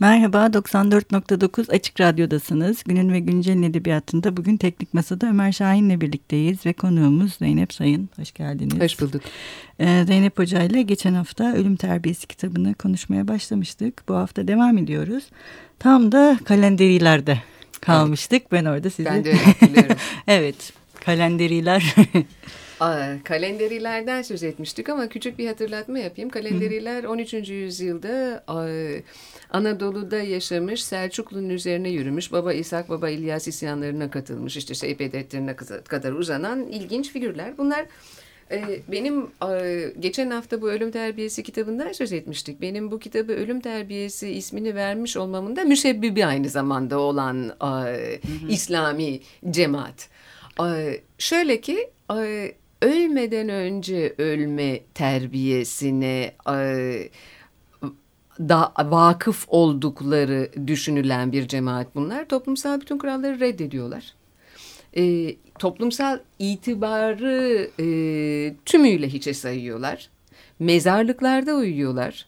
Merhaba, 94.9 Açık Radyo'dasınız. Günün ve Güncel'in edebiyatında bugün Teknik Masa'da Ömer Şahin'le birlikteyiz ve konuğumuz Zeynep Sayın. Hoş geldiniz. Hoş bulduk. Ee, Zeynep Hoca ile geçen hafta Ölüm Terbiyesi kitabını konuşmaya başlamıştık. Bu hafta devam ediyoruz. Tam da kalenderilerde kalmıştık. Evet. Ben orada sizi... Ben de evet, kalenderiler... Aa, kalenderilerden söz etmiştik ama küçük bir hatırlatma yapayım. Kalenderiler 13. yüzyılda Anadolu'da yaşamış, Selçuklu'nun üzerine yürümüş, Baba İshak, Baba İlyas isyanlarına katılmış, işte Seyip defterine kadar uzanan ilginç figürler. Bunlar e, benim geçen hafta bu Ölüm Terbiyesi kitabından söz etmiştik. Benim bu kitabı Ölüm Terbiyesi ismini vermiş olmamın da müsebbibi aynı zamanda olan hı hı. İslami cemaat. Şöyle ki ölmeden önce ölme terbiyesine da vakıf oldukları düşünülen bir cemaat bunlar. Toplumsal bütün kuralları reddediyorlar. E, toplumsal itibarı e, tümüyle hiçe sayıyorlar. Mezarlıklarda uyuyorlar.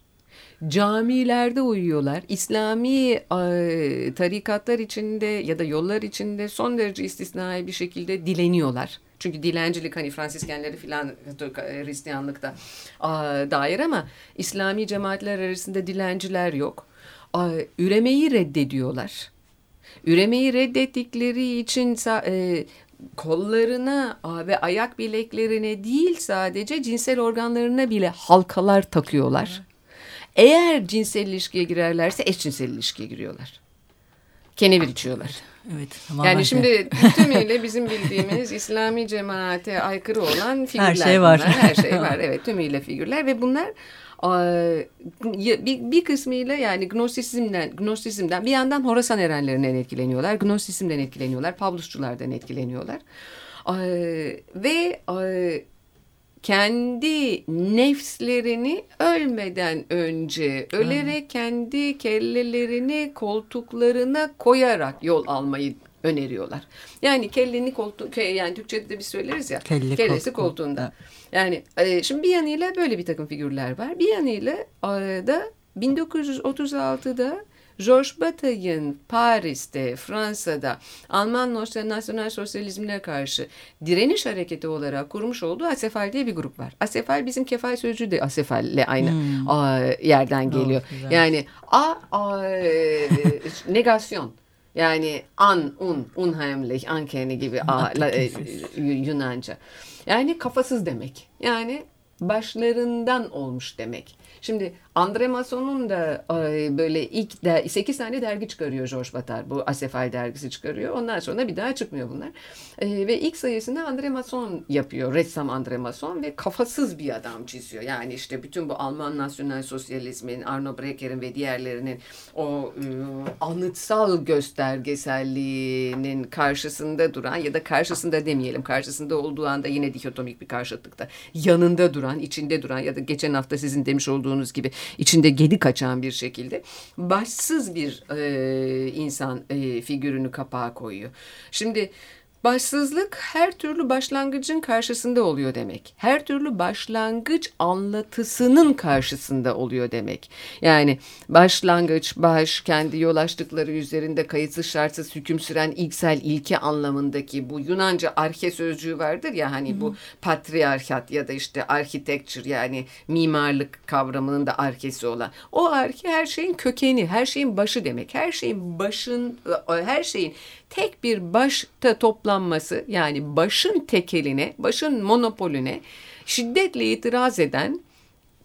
Camilerde uyuyorlar. İslami e, tarikatlar içinde ya da yollar içinde son derece istisnai bir şekilde dileniyorlar. Çünkü dilencilik hani Fransiskenleri filan Hristiyanlıkta dair ama İslami cemaatler arasında dilenciler yok. Üremeyi reddediyorlar. Üremeyi reddettikleri için e, kollarına ve ayak bileklerine değil sadece cinsel organlarına bile halkalar takıyorlar. Eğer cinsel ilişkiye girerlerse eşcinsel ilişkiye giriyorlar. Kenevir içiyorlar. Evet. Yani şimdi tümüyle bizim bildiğimiz İslami cemaate aykırı olan figürler. Her şey var. Bunlar. Her şey var. Evet tümüyle figürler ve bunlar bir, bir kısmıyla yani gnostisizmden, gnostisizmden bir yandan Horasan erenlerinden etkileniyorlar. Gnostisizmden etkileniyorlar. Pavlusçulardan etkileniyorlar. Ve kendi nefslerini ölmeden önce ölerek kendi kellelerini koltuklarına koyarak yol almayı öneriyorlar. Yani kelleni koltuğu yani Türkçe'de de bir söyleriz ya. Kelle kellesi koltuğunda. koltuğunda. Yani e, şimdi bir yanıyla böyle bir takım figürler var. Bir yanıyla e, da 1936'da Georges Bataille'in Paris'te, Fransa'da Alman nasyonel sosyalizmine karşı direniş hareketi olarak kurmuş olduğu Asefal diye bir grup var. Asefal bizim kefal sözcüğü de Asefal'le aynı hmm. a, yerden geliyor. Oh, yani a, a e, negasyon. Yani an, un, unheimlich, uncanny gibi a, la, e, Yunanca. Yani kafasız demek. Yani başlarından olmuş demek. Şimdi Andre Mason'un da böyle ilk de, 8 tane dergi çıkarıyor George Batar. Bu Asefal dergisi çıkarıyor. Ondan sonra bir daha çıkmıyor bunlar. E, ve ilk sayısını Andre Mason yapıyor. Ressam Andre Mason ve kafasız bir adam çiziyor. Yani işte bütün bu Alman nasyonel sosyalizmin, Arno Brecker'in ve diğerlerinin o e, anıtsal göstergeselliğinin karşısında duran ya da karşısında demeyelim karşısında olduğu anda yine dikotomik bir karşıtlıkta yanında duran, içinde duran ya da geçen hafta sizin demiş olduğunuz gibi içinde gedi kaçan bir şekilde başsız bir e, insan e, figürünü kapağa koyuyor. Şimdi Başsızlık her türlü başlangıcın karşısında oluyor demek. Her türlü başlangıç anlatısının karşısında oluyor demek. Yani başlangıç, baş, kendi yol açtıkları üzerinde kayıtsız şartsız hüküm süren ilksel ilke anlamındaki bu Yunanca arke sözcüğü vardır ya hani Hı-hı. bu patriarkat ya da işte architecture yani mimarlık kavramının da arkesi olan. O arke her şeyin kökeni, her şeyin başı demek. Her şeyin başın, her şeyin tek bir başta toplanması yani başın tekeline, başın monopolüne şiddetle itiraz eden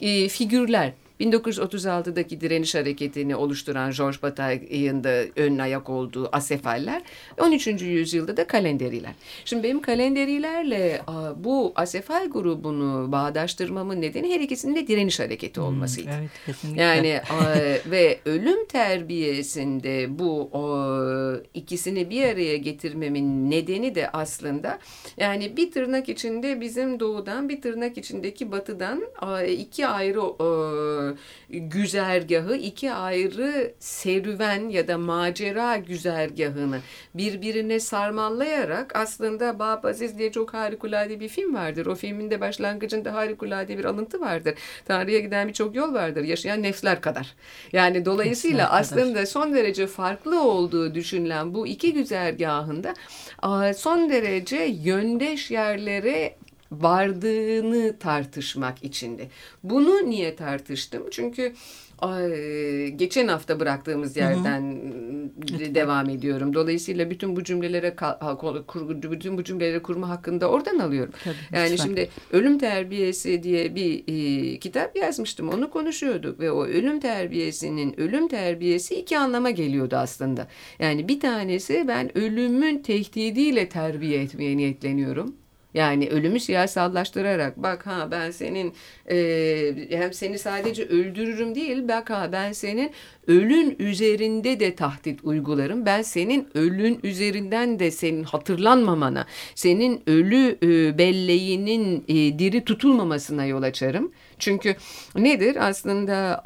e, figürler 1936'daki direniş hareketini oluşturan George Bataille'ın da ön ayak olduğu asefaller 13. yüzyılda da kalenderiler. Şimdi benim kalenderilerle bu asefal grubunu bağdaştırmamın nedeni her ikisinin de direniş hareketi hmm, olmasıydı. Hmm, evet, kesinlikle. Yani ve ölüm terbiyesinde bu ikisini bir araya getirmemin nedeni de aslında yani bir tırnak içinde bizim doğudan bir tırnak içindeki batıdan iki ayrı güzergahı iki ayrı serüven ya da macera güzergahını birbirine sarmallayarak aslında Bab Aziz diye çok harikulade bir film vardır. O filmin de başlangıcında harikulade bir alıntı vardır. Tanrı'ya giden birçok yol vardır. Yaşayan nefsler kadar. Yani dolayısıyla nefsler aslında kadar. son derece farklı olduğu düşünülen bu iki güzergahında son derece yöndeş yerlere vardığını tartışmak içindi. Bunu niye tartıştım? Çünkü geçen hafta bıraktığımız yerden hı hı. devam ediyorum. Dolayısıyla bütün bu cümlelere bütün bu cümleleri kurma hakkında oradan alıyorum. Tabii, yani lütfen. şimdi ölüm terbiyesi diye bir e, kitap yazmıştım. Onu konuşuyorduk ve o ölüm terbiyesinin ölüm terbiyesi iki anlama geliyordu aslında. Yani bir tanesi ben ölümün tehdidiyle terbiye etmeye niyetleniyorum. Yani ölümü siyasallaştırarak bak ha ben senin e, hem seni sadece öldürürüm değil bak ha ben senin ölün üzerinde de tahdit uygularım. Ben senin ölün üzerinden de senin hatırlanmamana, senin ölü e, belleğinin e, diri tutulmamasına yol açarım. Çünkü nedir aslında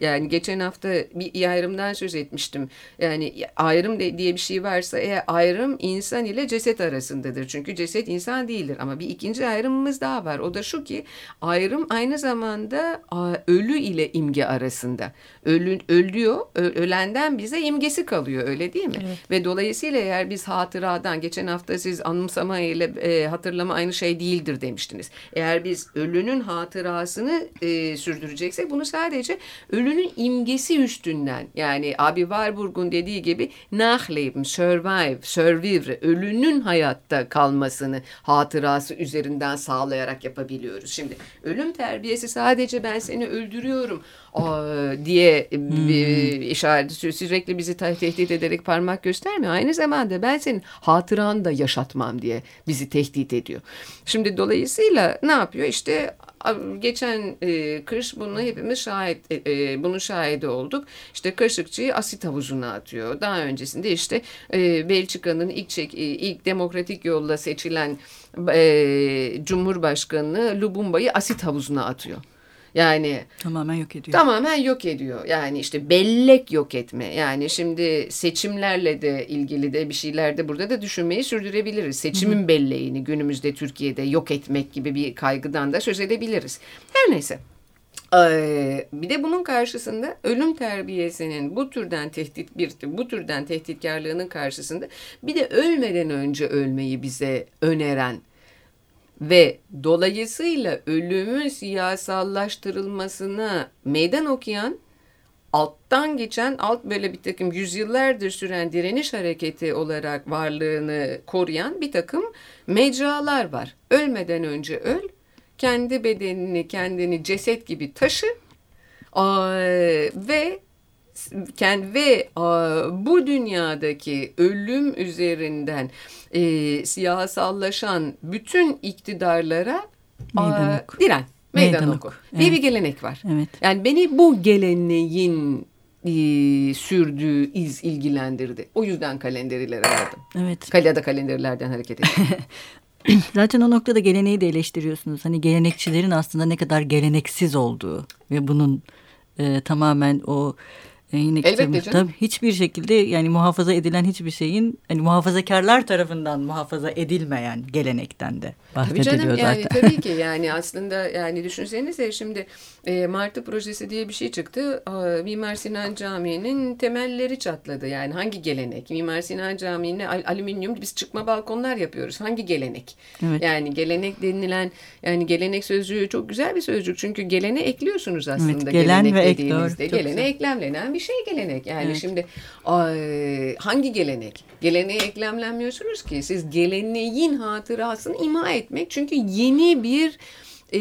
yani geçen hafta bir ayrımdan söz etmiştim. Yani ayrım diye bir şey varsa eğer ayrım insan ile ceset arasındadır. Çünkü ceset insan değildir ama bir ikinci ayrımımız daha var. O da şu ki ayrım aynı zamanda ölü ile imge arasında. Ölü, ölüyor, ölenden bize imgesi kalıyor öyle değil mi? Evet. Ve dolayısıyla eğer biz hatıradan geçen hafta siz anımsama ile e, hatırlama aynı şey değildir demiştiniz. Eğer biz ölünün hatırası hayatını e, sürdüreceksek bunu sadece ölünün imgesi üstünden yani abi Warburg'un dediği gibi nachleben, survive, survivre, ölünün hayatta kalmasını hatırası üzerinden sağlayarak yapabiliyoruz. Şimdi ölüm terbiyesi sadece ben seni öldürüyorum diye hmm. işaret sürekli bizi tehdit ederek parmak göstermiyor. Aynı zamanda ben senin hatıranı da yaşatmam diye bizi tehdit ediyor. Şimdi dolayısıyla ne yapıyor? İşte geçen e, kış bunu hepimiz şahit e, e, bunun şahidi olduk. İşte Kaşıkçı'yı asit havuzuna atıyor. Daha öncesinde işte e, Belçika'nın ilk çek, e, ilk demokratik yolla seçilen e, Cumhurbaşkanı Lubumba'yı asit havuzuna atıyor. Yani tamamen yok ediyor. Tamamen yok ediyor. Yani işte bellek yok etme. Yani şimdi seçimlerle de ilgili de bir şeyler de burada da düşünmeyi sürdürebiliriz. Seçimin Hı -hı. belleğini günümüzde Türkiye'de yok etmek gibi bir kaygıdan da söz edebiliriz. Her neyse. bir de bunun karşısında ölüm terbiyesinin bu türden tehdit bir bu türden tehditkarlığının karşısında bir de ölmeden önce ölmeyi bize öneren ve dolayısıyla ölümün siyasallaştırılmasına meydan okuyan alttan geçen alt böyle bir takım yüzyıllardır süren direniş hareketi olarak varlığını koruyan bir takım mecralar var. Ölmeden önce öl, kendi bedenini kendini ceset gibi taşı ve ve bu dünyadaki ölüm üzerinden e, siyasallaşan bütün iktidarlara meydan oku. diren, meydan, meydan oku. Evet. diye bir gelenek var. Evet. Yani beni bu geleneğin e, sürdüğü iz ilgilendirdi. O yüzden kalenderilere verdim. Evet. Kalyada kalenderlerden hareket ettim. Zaten o noktada geleneği de eleştiriyorsunuz. Hani gelenekçilerin aslında ne kadar geleneksiz olduğu ve bunun e, tamamen o e, Elbette canım. Tabii hiçbir şekilde yani muhafaza edilen hiçbir şeyin hani muhafazakarlar tarafından muhafaza edilmeyen gelenekten de bahsediliyor tabii canım, zaten. Yani, tabii ki yani aslında yani düşünsenize şimdi e, Martı projesi diye bir şey çıktı. E, Mimar Sinan Camii'nin temelleri çatladı. Yani hangi gelenek? Mimar Sinan Camii'ne al alüminyum biz çıkma balkonlar yapıyoruz. Hangi gelenek? Evet. Yani gelenek denilen yani gelenek sözcüğü çok güzel bir sözcük. Çünkü gelene ekliyorsunuz aslında. Evet, gelen gelenek ve ek doğru. Gelene güzel. eklemlenen bir şey gelenek. Yani evet. şimdi ay, hangi gelenek? Geleneğe eklemlenmiyorsunuz ki. Siz geleneğin hatırasını ima etmek. Çünkü yeni bir e,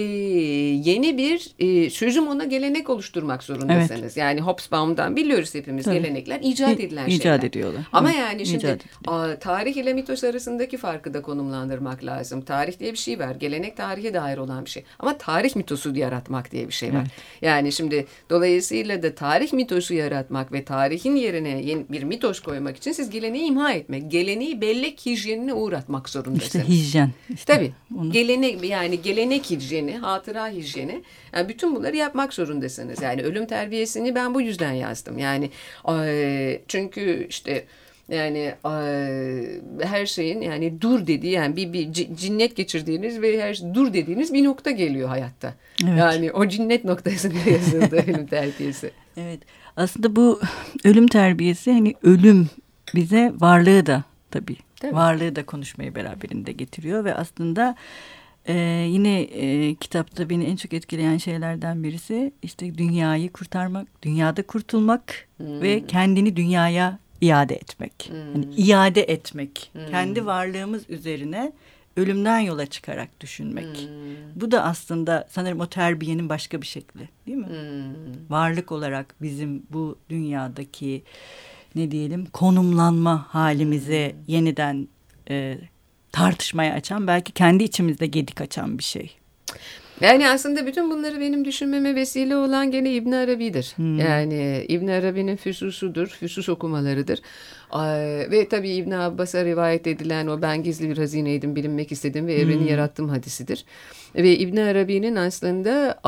yeni bir e, sözüm ona gelenek oluşturmak zorundasınız. Evet. Yani Hobsbawm'dan biliyoruz hepimiz Tabii. gelenekler icat edilen İ, şeyler. İcat ediyorlar. Ama evet. yani şimdi a, tarih ile mitos arasındaki farkı da konumlandırmak lazım. Tarih diye bir şey var. Gelenek tarihe dair olan bir şey. Ama tarih mitosu yaratmak diye bir şey var. Evet. Yani şimdi dolayısıyla da tarih mitosu yaratmak ve tarihin yerine yeni bir mitos koymak için siz geleneği imha etmek, geleneği bellek hijyenine uğratmak zorundasınız. İşte hijyen. İşte Tabii. Onu... Gelenek yani gelenek hijyeni hijyeni, hatıra hijyeni. Yani bütün bunları yapmak zorundasınız. Yani ölüm terbiyesini ben bu yüzden yazdım. Yani çünkü işte yani her şeyin yani dur dediği yani bir, bir cinnet geçirdiğiniz ve her şey, dur dediğiniz bir nokta geliyor hayatta. Evet. Yani o cinnet noktasında yazıldı ölüm terbiyesi. Evet. Aslında bu ölüm terbiyesi hani ölüm bize varlığı da tabii varlığı da konuşmayı beraberinde getiriyor ve aslında ee, yine e, kitapta beni en çok etkileyen şeylerden birisi işte dünyayı kurtarmak, dünyada kurtulmak hmm. ve kendini dünyaya iade etmek. Hmm. Yani iade etmek. Hmm. Kendi varlığımız üzerine ölümden yola çıkarak düşünmek. Hmm. Bu da aslında sanırım o terbiyenin başka bir şekli değil mi? Hmm. Varlık olarak bizim bu dünyadaki ne diyelim konumlanma halimizi hmm. yeniden e, tartışmaya açan belki kendi içimizde gedik açan bir şey. Yani aslında bütün bunları benim düşünmeme vesile olan gene İbn Arabi'dir. Hmm. Yani İbn Arabi'nin füsusudur, füsus okumalarıdır. Ve tabii İbn Abbas'a rivayet edilen o ben gizli bir hazineydim, bilinmek istedim ve evreni hmm. yarattım hadisidir. Ve İbn Arabi'nin aslında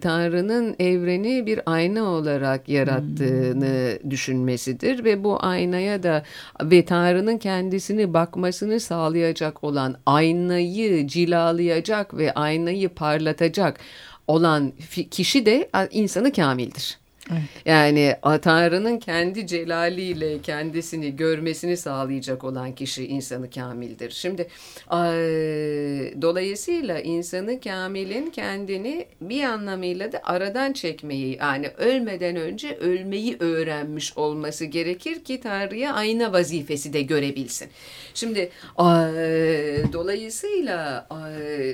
Tanrı'nın evreni bir ayna olarak yarattığını hmm. düşünmesidir ve bu aynaya da ve Tanrı'nın kendisini bakmasını sağlayacak olan aynayı cilalayacak ve aynayı parlatacak olan kişi de insanı kamildir. Evet. Yani Tanrı'nın kendi celaliyle kendisini görmesini sağlayacak olan kişi insanı kamildir. Şimdi dolayısıyla insanı kamilin kendini bir anlamıyla da aradan çekmeyi yani ölmeden önce ölmeyi öğrenmiş olması gerekir ki Tanrı'ya ayna vazifesi de görebilsin. Şimdi dolayısıyla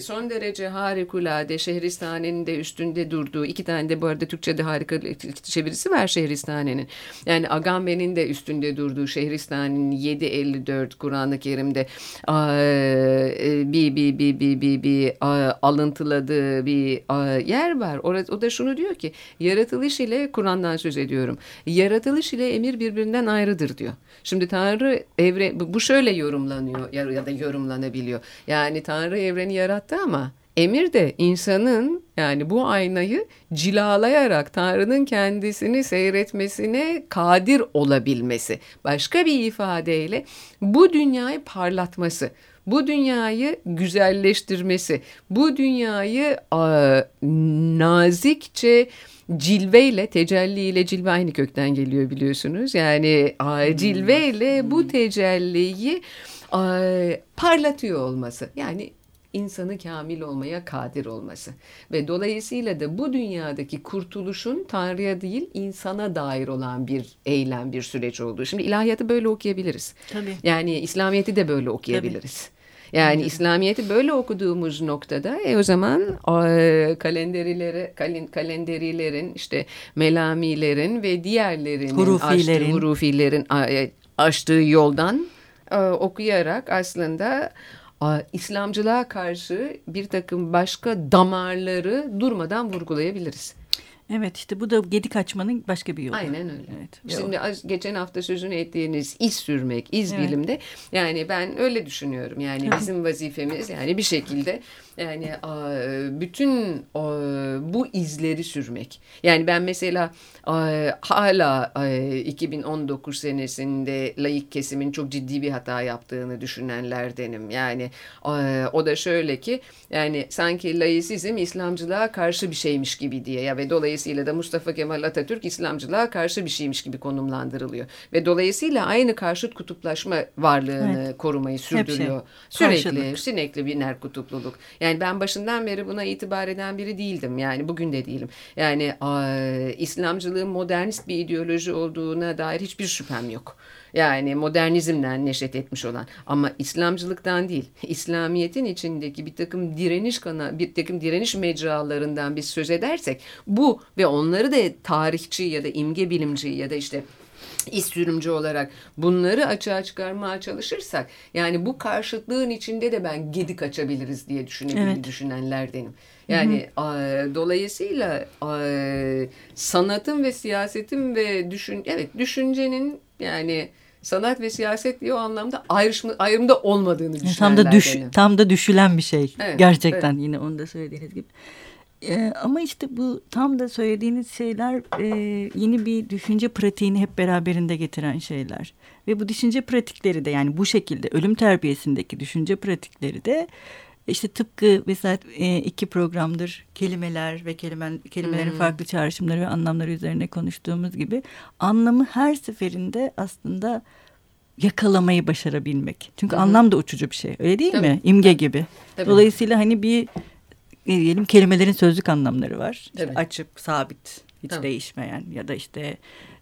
son derece harikulade Şehristan'ın de üstünde durduğu iki tane de bu arada Türkçe'de harika çevirisi var Şehristane'nin. Yani Agamben'in de üstünde durduğu Şehristane'nin 754 Kur'an-ı Kerim'de e, bir bir bir bir bir, bir alıntıladığı bir yer var. O da şunu diyor ki yaratılış ile Kur'an'dan söz ediyorum. Yaratılış ile emir birbirinden ayrıdır diyor. Şimdi Tanrı evren bu şöyle yorumlanıyor ya da yorumlanabiliyor. Yani Tanrı evreni yarattı ama Emir de insanın yani bu aynayı cilalayarak Tanrı'nın kendisini seyretmesine kadir olabilmesi. Başka bir ifadeyle bu dünyayı parlatması, bu dünyayı güzelleştirmesi, bu dünyayı a, nazikçe cilveyle, tecelliyle cilve aynı kökten geliyor biliyorsunuz. Yani a, hmm. cilveyle bu hmm. tecelliyi a, parlatıyor olması. Yani insanı kamil olmaya kadir olması. Ve dolayısıyla da bu dünyadaki kurtuluşun Tanrı'ya değil insana dair olan bir eylem, bir süreç olduğu. Şimdi ilahiyatı böyle okuyabiliriz. Tabii. Yani İslamiyet'i de böyle okuyabiliriz. Tabii. Yani Hı. İslamiyet'i böyle okuduğumuz noktada e, o zaman e, kalenderileri, kalen, kalenderilerin işte melamilerin ve diğerlerinin hurufilerin, açtığı, hurufilerin e, açtığı yoldan e, okuyarak aslında İslamcılığa karşı bir takım başka damarları durmadan vurgulayabiliriz. Evet işte bu da gedik açmanın başka bir yolu. Aynen öyle. Evet, Şimdi az, geçen hafta sözünü ettiğiniz iz sürmek, iz evet. bilimde yani ben öyle düşünüyorum. Yani bizim vazifemiz yani bir şekilde yani bütün bu izleri sürmek. Yani ben mesela hala 2019 senesinde layık kesimin çok ciddi bir hata yaptığını düşünenlerdenim. Yani o da şöyle ki yani sanki laisizm İslamcılığa karşı bir şeymiş gibi diye ya ve dolayısıyla da Mustafa Kemal Atatürk İslamcılığa karşı bir şeymiş gibi konumlandırılıyor. Ve dolayısıyla aynı karşıt kutuplaşma varlığını evet. korumayı sürdürüyor. Sürekli, Karşılık. sürekli biner kutupluluk. Yani ben başından beri buna itibar eden biri değildim. Yani bugün de değilim. Yani İslamcılığın modernist bir ideoloji olduğuna dair hiçbir şüphem yok. Yani modernizmden neşet etmiş olan ama İslamcılıktan değil. İslamiyet'in içindeki bir takım direniş kana bir takım direniş mecralarından biz söz edersek bu ve onları da tarihçi ya da imge bilimci ya da işte iş sürümcü olarak bunları açığa çıkarmaya çalışırsak yani bu karşıtlığın içinde de ben gedik açabiliriz diye düşünebilir evet. düşünenlerdenim. Yani hı hı. dolayısıyla sanatın ve siyasetin ve düşün evet düşüncenin yani sanat ve siyaset diye o anlamda ayrışma, ayrımda olmadığını düşünenler. Tam da düş, tam da düşülen bir şey. Evet, Gerçekten evet. yine onu da söylediğiniz gibi. Ee, ama işte bu tam da söylediğiniz şeyler e, yeni bir düşünce pratiğini hep beraberinde getiren şeyler. Ve bu düşünce pratikleri de yani bu şekilde ölüm terbiyesindeki düşünce pratikleri de işte tıpkı mesela e, iki programdır kelimeler ve kelime, kelimelerin hmm. farklı çağrışımları ve anlamları üzerine konuştuğumuz gibi anlamı her seferinde aslında yakalamayı başarabilmek. Çünkü hmm. anlam da uçucu bir şey. Öyle değil Tabii. mi? İmge gibi. Tabii. Dolayısıyla hani bir ne diyelim kelimelerin sözlük anlamları var. İşte açık, sabit, hiç Tabii. değişmeyen ya da işte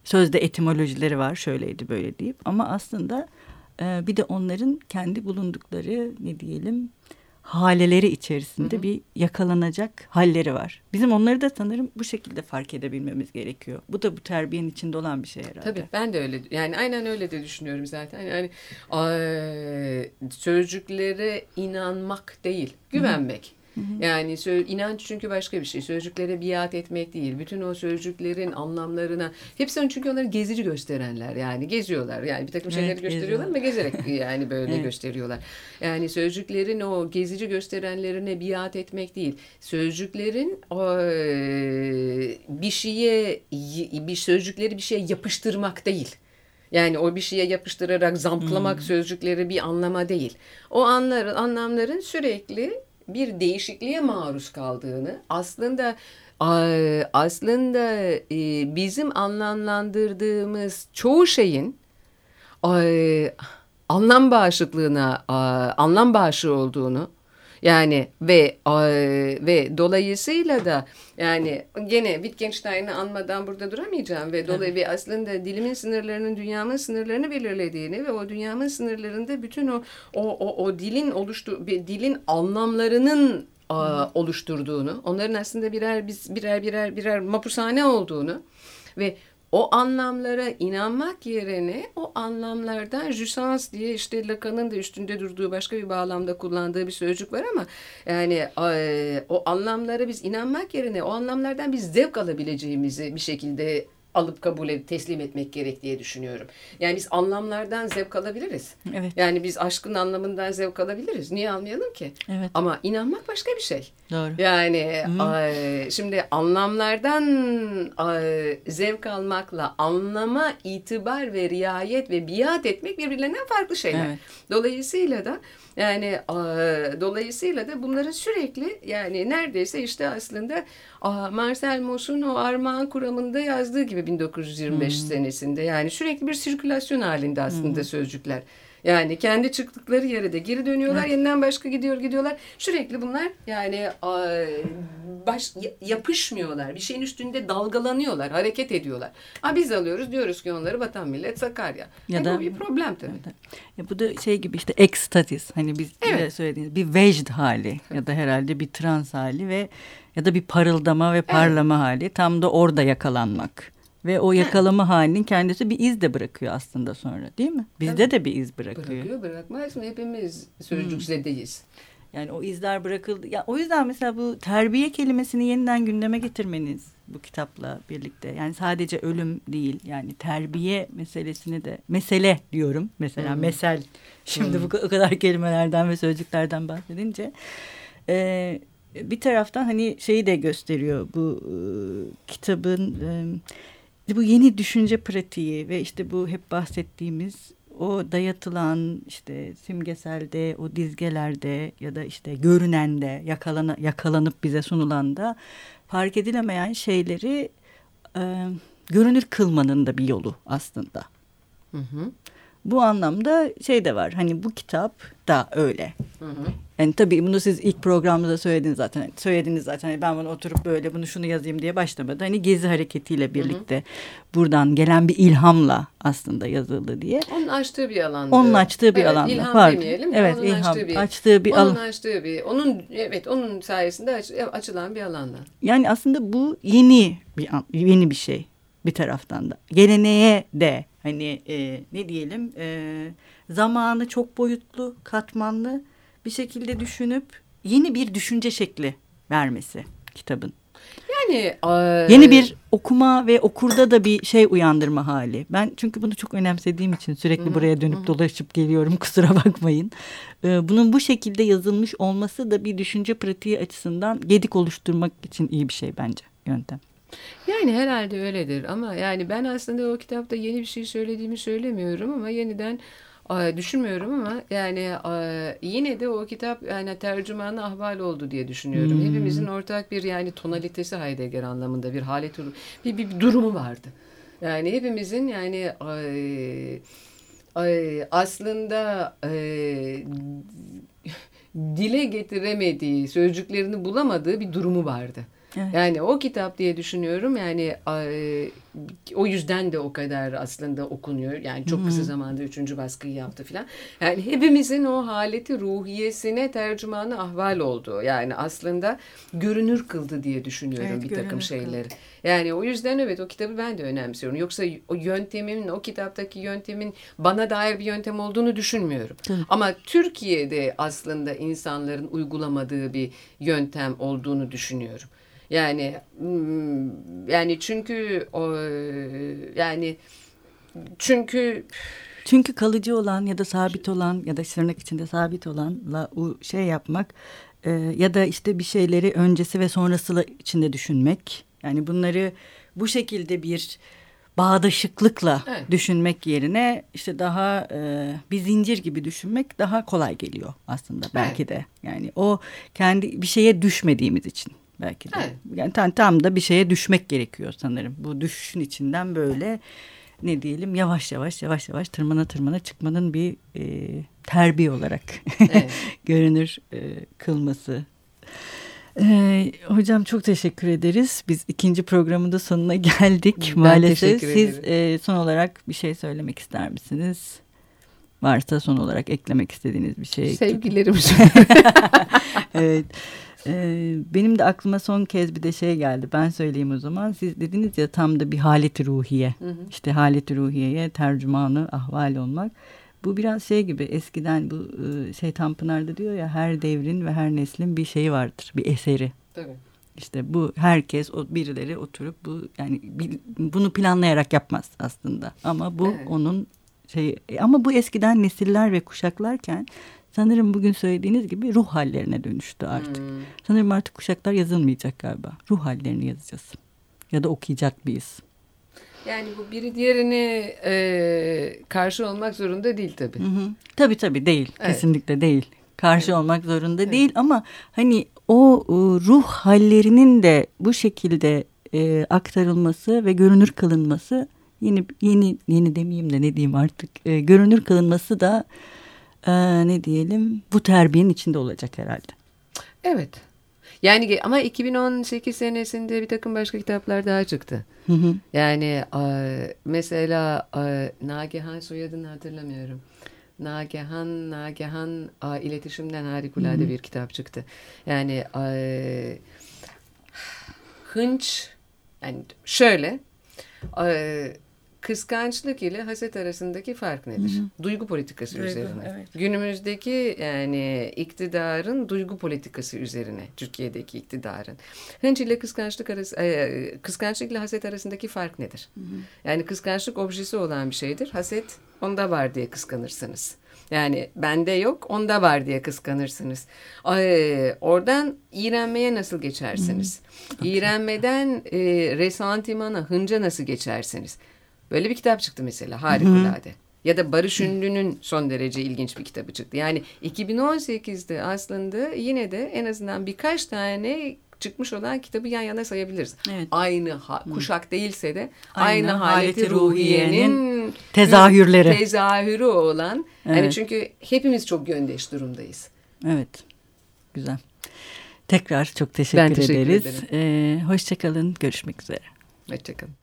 sözde etimolojileri var. Şöyleydi böyle deyip ama aslında e, bir de onların kendi bulundukları ne diyelim haleleri içerisinde hı hı. bir yakalanacak halleri var. Bizim onları da sanırım bu şekilde fark edebilmemiz gerekiyor. Bu da bu terbiyenin içinde olan bir şey herhalde. Tabii ben de öyle yani aynen öyle de düşünüyorum zaten. Yani sözcüklere inanmak değil, güvenmek. Hı hı. Yani inanç çünkü başka bir şey. Sözcüklere biat etmek değil. Bütün o sözcüklerin anlamlarına hepsi çünkü onları gezici gösterenler. Yani geziyorlar. Yani bir takım şeyleri evet, gösteriyorlar ama gezerek yani böyle evet. gösteriyorlar. Yani sözcüklerin o gezici gösterenlerine biat etmek değil. Sözcüklerin o, bir şeye bir sözcükleri bir şeye yapıştırmak değil. Yani o bir şeye yapıştırarak zamplamak hmm. sözcükleri bir anlama değil. O anların anlamların sürekli bir değişikliğe maruz kaldığını aslında aslında e, bizim anlamlandırdığımız çoğu şeyin anlam bağışıklığına anlam bağışı olduğunu yani ve ve dolayısıyla da yani gene Wittgenstein'i anmadan burada duramayacağım ve dolayı aslında dilimin sınırlarının dünyamın sınırlarını belirlediğini ve o dünyamın sınırlarında bütün o o o, o dilin oluştu dilin anlamlarının a, oluşturduğunu, onların aslında birer biz birer birer birer mapushane olduğunu ve o anlamlara inanmak yerine o anlamlardan jusans diye işte Lacan'ın da üstünde durduğu başka bir bağlamda kullandığı bir sözcük var ama yani o anlamlara biz inanmak yerine o anlamlardan biz zevk alabileceğimizi bir şekilde alıp kabul edip teslim etmek gerek diye düşünüyorum. Yani biz anlamlardan zevk alabiliriz. Evet. Yani biz aşkın anlamından zevk alabiliriz. Niye almayalım ki? Evet. Ama inanmak başka bir şey. Doğru. Yani ay, şimdi anlamlardan ay, zevk almakla anlama itibar ve riayet ve biat etmek birbirlerinden farklı şeyler. Evet. Dolayısıyla da yani dolayısıyla da bunların sürekli yani neredeyse işte aslında Marcel Mauss'un o Armağan kuramında yazdığı gibi 1925 hmm. senesinde yani sürekli bir sirkülasyon halinde aslında hmm. sözcükler. Yani kendi çıktıkları yere de geri dönüyorlar. Evet. Yeniden başka gidiyor gidiyorlar. Sürekli bunlar yani baş, yapışmıyorlar. Bir şeyin üstünde dalgalanıyorlar. Hareket ediyorlar. Ha, biz alıyoruz diyoruz ki onları vatan millet Sakarya. Ya yani da, bu bir problem tabii. Ya, ya bu da şey gibi işte ekstatis. Hani biz evet. söylediğiniz bir vecd hali ya da herhalde bir trans hali ve ya da bir parıldama ve parlama evet. hali. Tam da orada yakalanmak. Ve o yakalama halinin kendisi bir iz de bırakıyor aslında sonra değil mi? Bizde Tabii. de bir iz bırakıyor. Bırakıyor bırakmaz mı? Hepimiz sözcükzedeyiz. Hmm. Yani o izler bırakıldı. Ya o yüzden mesela bu terbiye kelimesini yeniden gündeme getirmeniz bu kitapla birlikte. Yani sadece ölüm değil. Yani terbiye meselesini de mesele diyorum. Mesela hmm. mesel. Şimdi hmm. bu o kadar kelimelerden ve sözcüklerden bahsedince e, bir taraftan hani şeyi de gösteriyor bu e, kitabın e, bu yeni düşünce pratiği ve işte bu hep bahsettiğimiz o dayatılan işte simgeselde, o dizgelerde ya da işte görünende, yakalana, yakalanıp bize sunulan da fark edilemeyen şeyleri e, görünür kılmanın da bir yolu aslında. Hı hı. Bu anlamda şey de var hani bu kitap da öyle. Hı hı. Yani tabii bunu siz ilk programda söylediniz zaten. Söylediniz zaten. Hani ben bunu oturup böyle bunu şunu yazayım diye başlamadı. Hani gezi hareketiyle birlikte hı hı. buradan gelen bir ilhamla aslında yazıldı diye. Onun açtığı bir alanda. Onun açtığı bir evet, alanda. İlham Pardon. demeyelim. Evet, onun ilham açtığı bir, açtığı bir onun açtığı bir onun evet onun sayesinde aç, açılan bir alanda. Yani aslında bu yeni bir yeni bir şey bir taraftan da. Geleneğe de hani e, ne diyelim e, zamanı çok boyutlu, katmanlı bir şekilde düşünüp yeni bir düşünce şekli vermesi kitabın. Yani yeni bir okuma ve okurda da bir şey uyandırma hali. Ben çünkü bunu çok önemsediğim için sürekli Hı-hı. buraya dönüp dolaşıp geliyorum. Kusura bakmayın. Ee, bunun bu şekilde yazılmış olması da bir düşünce pratiği açısından gedik oluşturmak için iyi bir şey bence yöntem. Yani herhalde öyledir ama yani ben aslında o kitapta yeni bir şey söylediğimi söylemiyorum ama yeniden düşünmüyorum ama yani yine de o kitap yani tercümanı ahval oldu diye düşünüyorum. Hmm. Hepimizin ortak bir yani tonalitesi Heidegger anlamında bir halet bir, bir, bir durumu vardı. Yani hepimizin yani aslında dile getiremediği, sözcüklerini bulamadığı bir durumu vardı. Evet. Yani o kitap diye düşünüyorum. Yani o yüzden de o kadar aslında okunuyor. Yani çok kısa zamanda üçüncü baskıyı yaptı filan. Yani hepimizin o haleti ruhiyesine tercümanı ahval oldu. Yani aslında görünür kıldı diye düşünüyorum evet, bir takım şeyleri. Kıldı. Yani o yüzden evet o kitabı ben de önemsiyorum. Yoksa o yöntemin, o kitaptaki yöntemin bana dair bir yöntem olduğunu düşünmüyorum. Hı. Ama Türkiye'de aslında insanların uygulamadığı bir yöntem olduğunu düşünüyorum. Yani hmm, yani çünkü o yani çünkü çünkü kalıcı olan ya da sabit olan ya da tırnak içinde sabit olanla şey yapmak e, ya da işte bir şeyleri öncesi ve sonrası içinde düşünmek. Yani bunları bu şekilde bir bağdaşıklıkla evet. düşünmek yerine işte daha e, bir zincir gibi düşünmek daha kolay geliyor aslında belki evet. de. Yani o kendi bir şeye düşmediğimiz için belki de. Evet. Yani tam, tam da bir şeye düşmek gerekiyor sanırım. Bu düşüşün içinden böyle ne diyelim yavaş yavaş yavaş yavaş tırmana tırmana çıkmanın bir e, terbiye olarak evet. görünür e, kılması. Ee, hocam çok teşekkür ederiz. Biz ikinci programın da sonuna geldik ben maalesef. Siz e, son olarak bir şey söylemek ister misiniz? Varsa son olarak eklemek istediğiniz bir şey. Sevgilerimiz. evet. Ee, benim de aklıma son kez bir de şey geldi. Ben söyleyeyim o zaman. Siz dediniz ya tam da bir haleti ruhiye. Hı hı. İşte haleti ruhiyeye tercümanı ahval olmak. Bu biraz şey gibi eskiden bu e, şey Tanpınar'da diyor ya her devrin ve her neslin bir şeyi vardır. Bir eseri. Tabii. İşte bu herkes o birileri oturup bu yani bunu planlayarak yapmaz aslında. Ama bu evet. onun şey ama bu eskiden nesiller ve kuşaklarken sanırım bugün söylediğiniz gibi ruh hallerine dönüştü artık. Hmm. Sanırım artık kuşaklar yazılmayacak galiba. Ruh hallerini yazacağız. Ya da okuyacak mıyız? Yani bu biri diğerini e, karşı olmak zorunda değil tabii. Hı hı. Tabii tabii değil. Evet. Kesinlikle değil. Karşı evet. olmak zorunda evet. değil ama hani o e, ruh hallerinin de bu şekilde e, aktarılması ve görünür kılınması yeni yeni yeni demeyeyim de ne diyeyim artık e, görünür kılınması da e, ne diyelim bu terbiyenin içinde olacak herhalde. Evet. Yani ama 2018 senesinde bir takım başka kitaplar daha çıktı. Hı hı. Yani e, mesela e, Nagihan soyadını hatırlamıyorum. Nagihan, Nagihan iletişimden harikulade hı hı. bir kitap çıktı. Yani e, hınç yani şöyle kıskançlık ile haset arasındaki fark nedir? Hı hı. Duygu politikası duygu, üzerine. Evet. Günümüzdeki yani iktidarın duygu politikası üzerine Türkiye'deki iktidarın. Hınç ile kıskançlık arası e, kıskançlık ile haset arasındaki fark nedir? Hı hı. Yani kıskançlık objesi olan bir şeydir. Haset onda var diye kıskanırsınız. Yani bende yok onda var diye kıskanırsınız. Ee, oradan iğrenmeye nasıl geçersiniz? Hmm. Okay. İğrenmeden e, resantimana, hınca nasıl geçersiniz? Böyle bir kitap çıktı mesela harikulade. Hı. Ya da Barış Ünlü'nün son derece ilginç bir kitabı çıktı. Yani 2018'de aslında yine de en azından birkaç tane çıkmış olan kitabı yan yana sayabiliriz. Evet. Aynı ha, kuşak değilse de aynı, aynı haleti ruhiyenin tezahürleri. Tezahürü olan. Evet. Yani çünkü hepimiz çok yöndeş durumdayız. Evet. Güzel. Tekrar çok teşekkür, ben teşekkür ederiz. Ederim. Ee, hoşçakalın. Görüşmek üzere. Hoşçakalın.